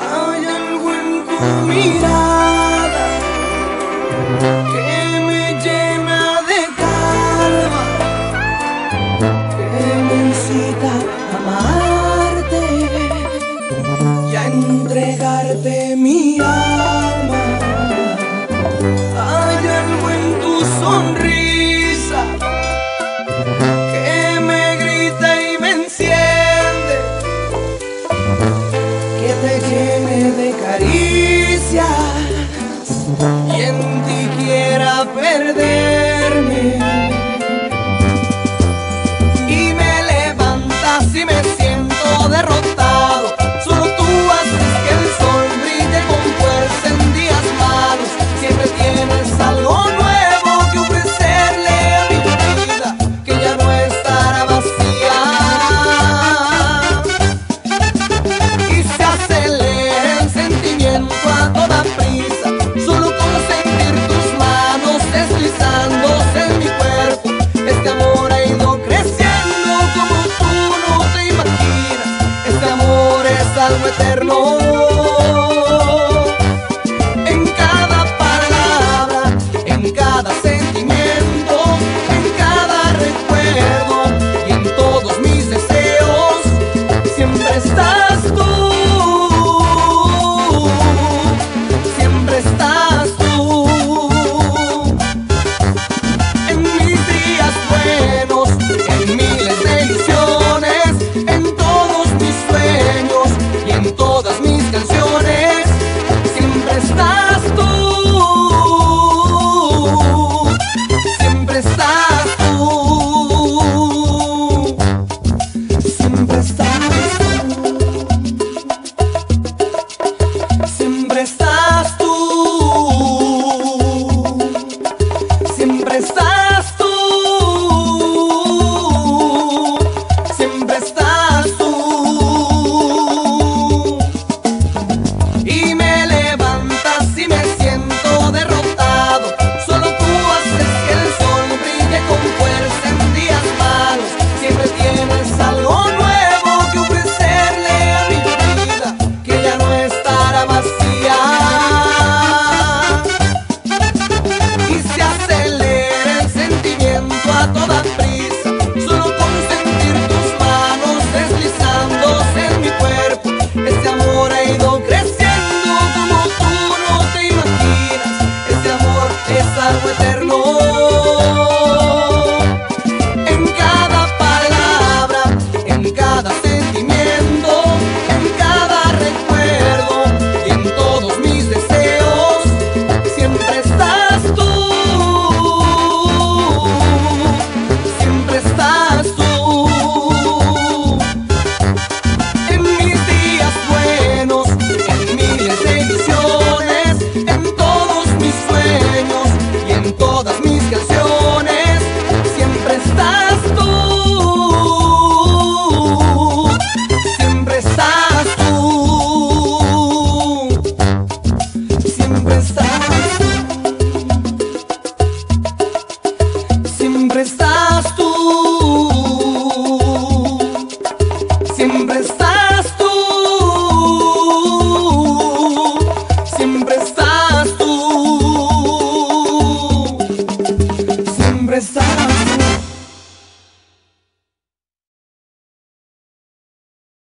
Hay algo en tu mirada. quien te quiera perder. algo eterno. siempre está.